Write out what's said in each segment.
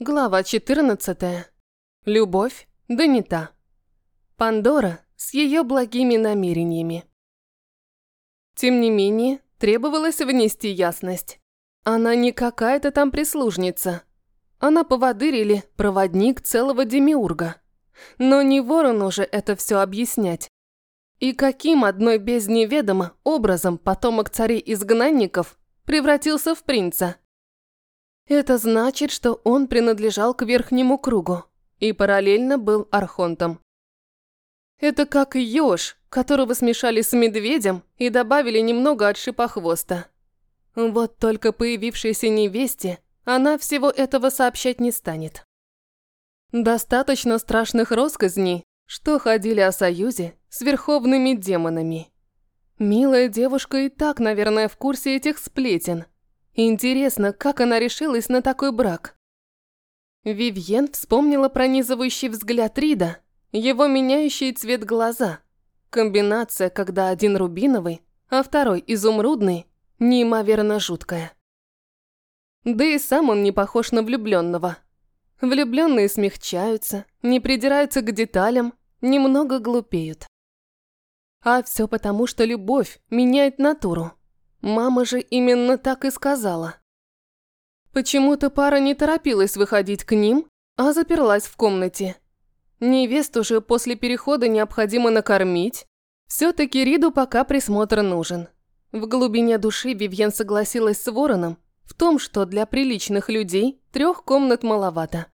Глава 14. Любовь, да не та. Пандора с ее благими намерениями. Тем не менее, требовалось внести ясность. Она не какая-то там прислужница. Она поводырь или проводник целого демиурга. Но не ворону же это все объяснять. И каким одной без неведомо образом потомок царей-изгнанников превратился в принца? Это значит, что он принадлежал к верхнему кругу и параллельно был архонтом. Это как еж, которого смешали с медведем и добавили немного от шипохвоста. Вот только появившейся невесте она всего этого сообщать не станет. Достаточно страшных россказней, что ходили о союзе с верховными демонами. Милая девушка и так, наверное, в курсе этих сплетен – Интересно, как она решилась на такой брак? Вивьен вспомнила пронизывающий взгляд Рида, его меняющий цвет глаза. Комбинация, когда один рубиновый, а второй изумрудный, неимоверно жуткая. Да и сам он не похож на влюбленного. Влюбленные смягчаются, не придираются к деталям, немного глупеют. А все потому, что любовь меняет натуру. Мама же именно так и сказала. Почему-то пара не торопилась выходить к ним, а заперлась в комнате. Невесту же после перехода необходимо накормить. Все-таки Риду пока присмотр нужен. В глубине души Вивьен согласилась с Вороном в том, что для приличных людей трех комнат маловато.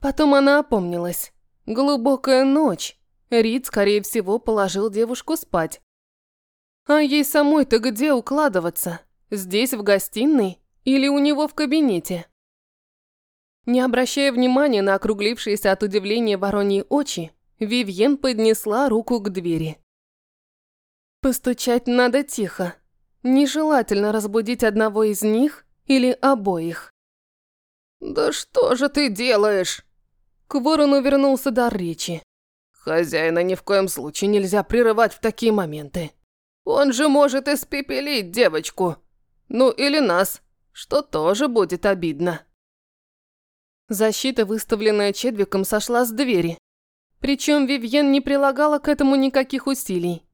Потом она опомнилась. Глубокая ночь. Рид, скорее всего, положил девушку спать. А ей самой-то где укладываться? Здесь, в гостиной? Или у него в кабинете? Не обращая внимания на округлившиеся от удивления вороньи очи, Вивьен поднесла руку к двери. Постучать надо тихо. Нежелательно разбудить одного из них или обоих. «Да что же ты делаешь?» К ворону вернулся дар речи. «Хозяина ни в коем случае нельзя прерывать в такие моменты. Он же может испепелить девочку. Ну или нас, что тоже будет обидно. Защита, выставленная Чедвиком, сошла с двери. Причем Вивьен не прилагала к этому никаких усилий.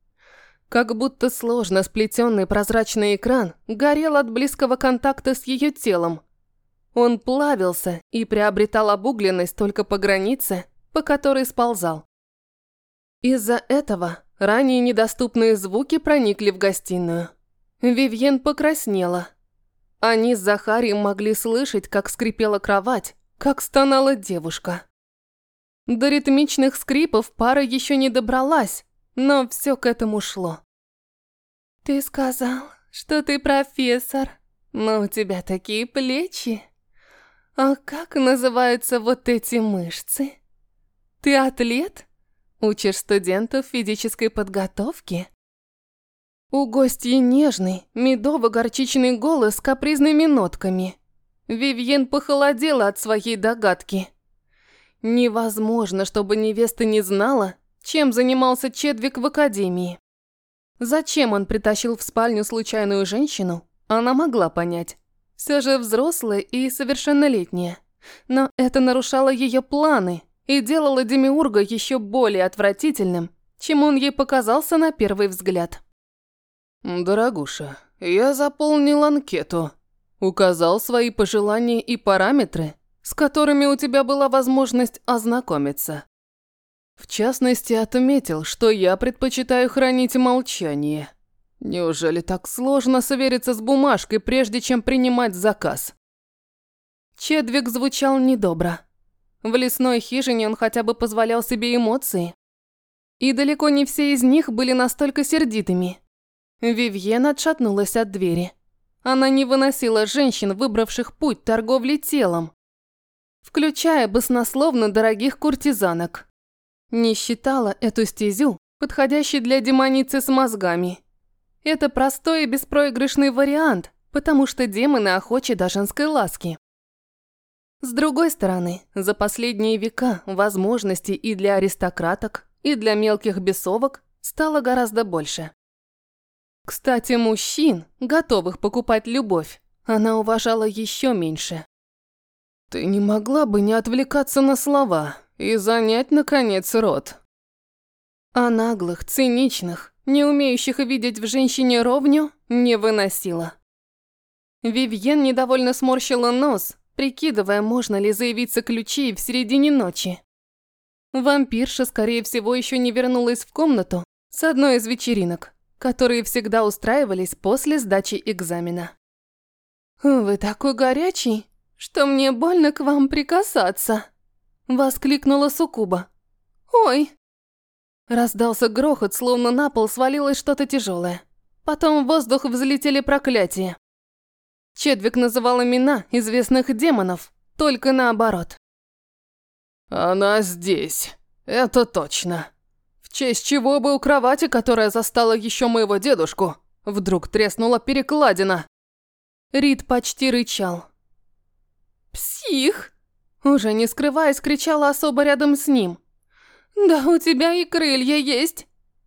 Как будто сложно сплетенный прозрачный экран горел от близкого контакта с ее телом. Он плавился и приобретал обугленность только по границе, по которой сползал. Из-за этого Ранее недоступные звуки проникли в гостиную. Вивьен покраснела. Они с Захарием могли слышать, как скрипела кровать, как стонала девушка. До ритмичных скрипов пара еще не добралась, но все к этому шло. «Ты сказал, что ты профессор, но у тебя такие плечи. А как называются вот эти мышцы? Ты атлет?» Учишь студентов физической подготовки? У гостьи нежный, медово-горчичный голос с капризными нотками. Вивьен похолодела от своей догадки. Невозможно, чтобы невеста не знала, чем занимался Чедвик в академии. Зачем он притащил в спальню случайную женщину, она могла понять. Все же взрослая и совершеннолетняя. Но это нарушало ее планы, и делала Демиурга еще более отвратительным, чем он ей показался на первый взгляд. «Дорогуша, я заполнил анкету, указал свои пожелания и параметры, с которыми у тебя была возможность ознакомиться. В частности, отметил, что я предпочитаю хранить молчание. Неужели так сложно свериться с бумажкой, прежде чем принимать заказ?» Чедвик звучал недобро. В лесной хижине он хотя бы позволял себе эмоции. И далеко не все из них были настолько сердитыми. Вивьен отшатнулась от двери. Она не выносила женщин, выбравших путь торговли телом, включая баснословно дорогих куртизанок. Не считала эту стезю, подходящей для демоницы с мозгами. Это простой и беспроигрышный вариант, потому что демоны охочи до женской ласки. С другой стороны, за последние века возможностей и для аристократок, и для мелких бесовок стало гораздо больше. Кстати, мужчин, готовых покупать любовь, она уважала еще меньше. Ты не могла бы не отвлекаться на слова и занять, наконец, рот. А наглых, циничных, не умеющих видеть в женщине ровню, не выносила. Вивьен недовольно сморщила нос, прикидывая, можно ли заявиться ключей в середине ночи. Вампирша, скорее всего, еще не вернулась в комнату с одной из вечеринок, которые всегда устраивались после сдачи экзамена. «Вы такой горячий, что мне больно к вам прикасаться!» Воскликнула Сукуба. «Ой!» Раздался грохот, словно на пол свалилось что-то тяжелое. Потом в воздух взлетели проклятия. Чедвик называл имена известных демонов, только наоборот. «Она здесь, это точно. В честь чего бы у кровати, которая застала еще моего дедушку, вдруг треснула перекладина?» Рид почти рычал. «Псих!» Уже не скрываясь, кричала особо рядом с ним. «Да у тебя и крылья есть!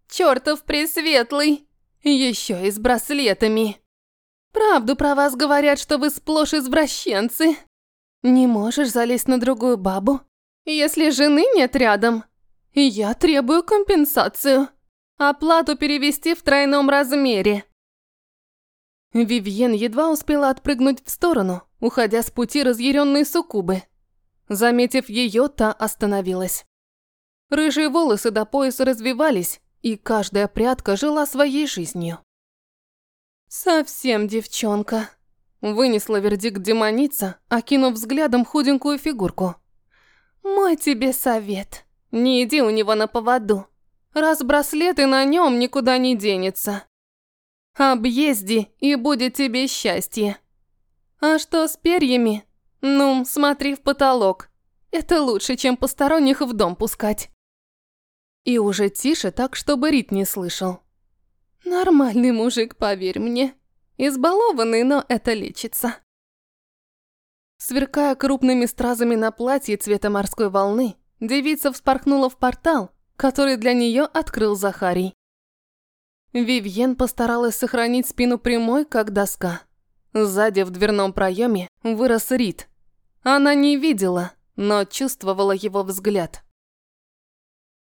Чёртов пресветлый! Еще и с браслетами!» Правду про вас говорят, что вы сплошь извращенцы. Не можешь залезть на другую бабу, если жены нет рядом. Я требую компенсацию. Оплату перевести в тройном размере. Вивьен едва успела отпрыгнуть в сторону, уходя с пути разъяренной суккубы. Заметив ее, та остановилась. Рыжие волосы до пояса развивались, и каждая прядка жила своей жизнью. «Совсем девчонка», – вынесла вердикт демоница, окинув взглядом худенькую фигурку. «Мой тебе совет. Не иди у него на поводу. Раз браслеты на нем никуда не денется. Объезди, и будет тебе счастье. А что с перьями? Ну, смотри в потолок. Это лучше, чем посторонних в дом пускать». И уже тише, так, чтобы Рит не слышал. Нормальный мужик, поверь мне. Избалованный, но это лечится. Сверкая крупными стразами на платье цвета морской волны, девица вспорхнула в портал, который для нее открыл Захарий. Вивьен постаралась сохранить спину прямой, как доска. Сзади в дверном проеме вырос Рид. Она не видела, но чувствовала его взгляд.